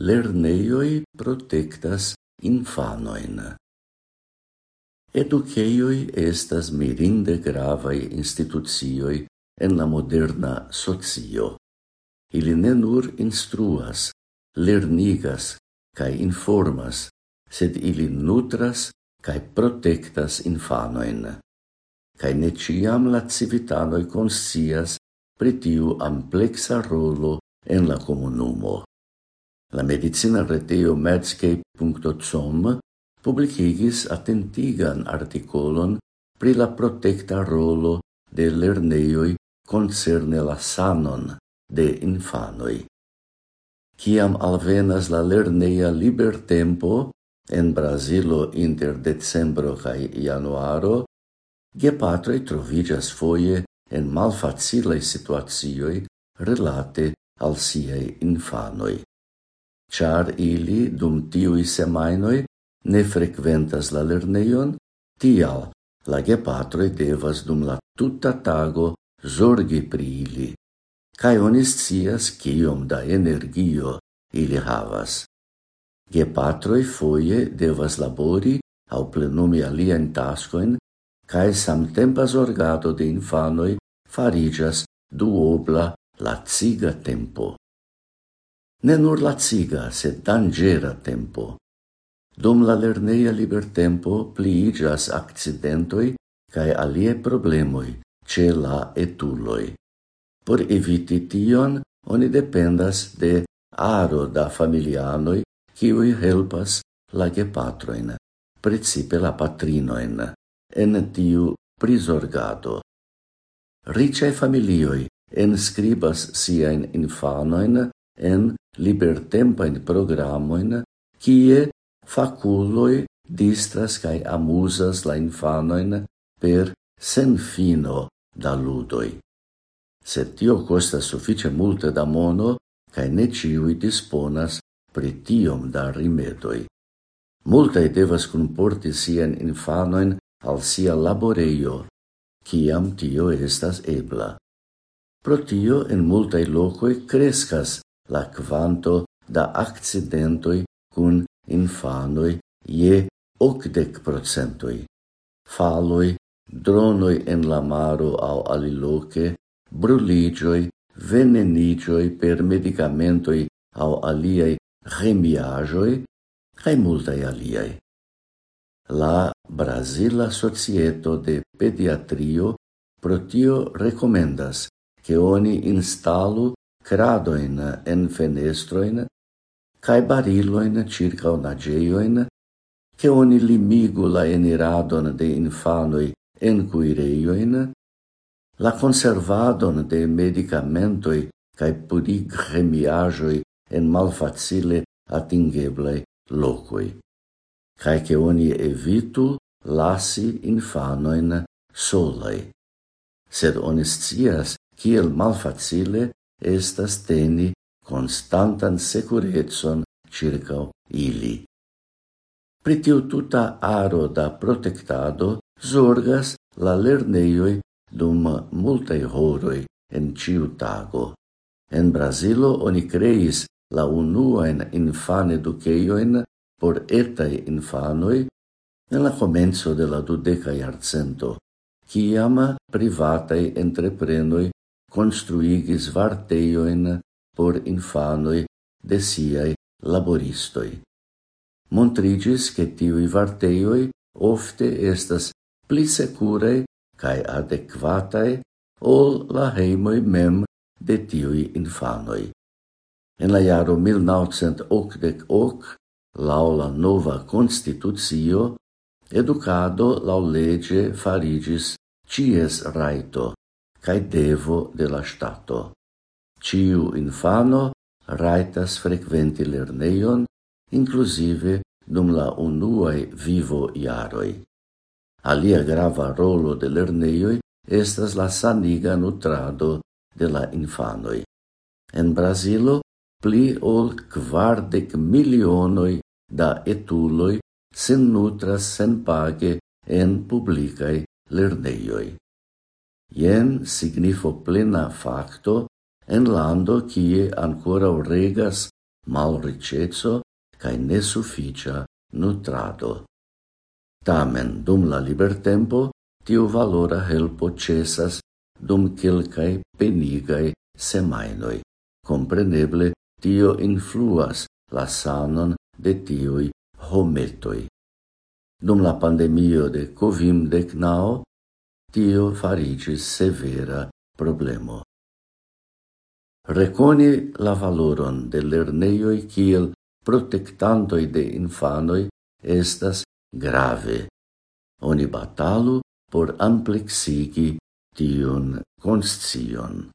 lerneioi protectas infanoin. Educeioi estas mirinde gravai institucioi en la moderna socio. Ili ne nur instruas, lernigas, cae informas, sed ili nutras cae protectas infanoin. Cae ne ciam la civitanoi conscias pritiu amplexa rolo en la comunumo. La medicina reteo medscape.com publicigis attentigan articolon pri la protecta rolo de lerneioi concerne la sanon de infanoi. Kiam alvenas la lerneja libertempo en Brazilo inter decembro cae januaro, gepatroj trovigas foie en malfacilei situatioi relate al siei infanoi char ili dum tiui semainoi ne frequentas la lerneion, tial la gepatroi devas dum la tuta tago zorgi pri ili, cae onis cias cium da energio ili havas. Gepatroi foie devas labori au plenumi alien tascoin, cae samtempa zorgado de infanoi farigas duobla la ciga tempo ne nur la ciga, sed dangera tempo. Dum la lerneia libertempo pliigas accidentoi cae alie problemoi ce la etuloi. Por eviti tion, oni dependas de aro da familianoi kiui helpas la gepatroin, precipe la patrinoin, en tiu prisorgado. Ricae familioi enscribas siain infanoin en libertempajn programoin kie faculoi distras kai amusas la infanoin per senfino da ludoi. Se tio costa suffice multe da mono cae ne ciui disponas pri tiom da rimedoi. Multae devas comporti sien infanoin al sia laboreio, ciam tio estas ebla. Pro tio en multae lokoj crescas la kvanto da accidentoi cun infanoi je octec procentoi. Faloi, dronoi en la maro au aliloque, bruligioi, venenigioi per medicamentoi au aliei remiagioi, cae multae aliei. La Brasila Societo de Pediatrio protio recomendas che oni instalu cradoin en fenestroin cae bariloin circa nageioin, che oni limigu la eniradon de infanoi en cuireioin, la conservadon de medicamentoi cae purig remiagioi en malfacile atingeblei locoi, cae che oni evitu lasi infanoin solai. Sed oni scias kiel malfacile estas teni constantan securetson circa ili. Pritiu tuta aro da protectado zorgas la lerneioi dum multae horoi en ciu tago. En Brasilo oni creis la unuaen infan educeioen por etai infanoi en la comenzo de la dudeca iarcento, ciam privatae entreprenoi construigis varteioin por infanoi de siai laboristoi. Montrigis che tiui varteioi ofte estas pli securei cae adequatae ol la heimoi mem de tiui infanoi. En la jaro 1988, lau la nova constitucio, educado lau lege farigis cies raito, cae devo de la stato. Ciu infano raitas frequenti lerneion, inclusive dum la unuae vivo iaroi. Alia grava rolo de lerneioi estas la saniga nutrado de la infanoi. En Brasilo, pli ol quardec milionoi da etuloi sen nutras sen page en publicae lerneioi. Jen signifo plena facto en lando kie ancora regas malricezo cae nesufficia nutrado. Tamen, dum la libertempo, tiu valora helpo cesas dum quelcae penigae semainoi. Compreneble, tio influas la sanon de tiui hometoi. Dum la pandemio de Covim decnao, tio farigis severa problemo. Rekoni la valoron de lerneioi kiel protectantoi de infanoi estas grave. Oni batalu por amplexigi tion conscion.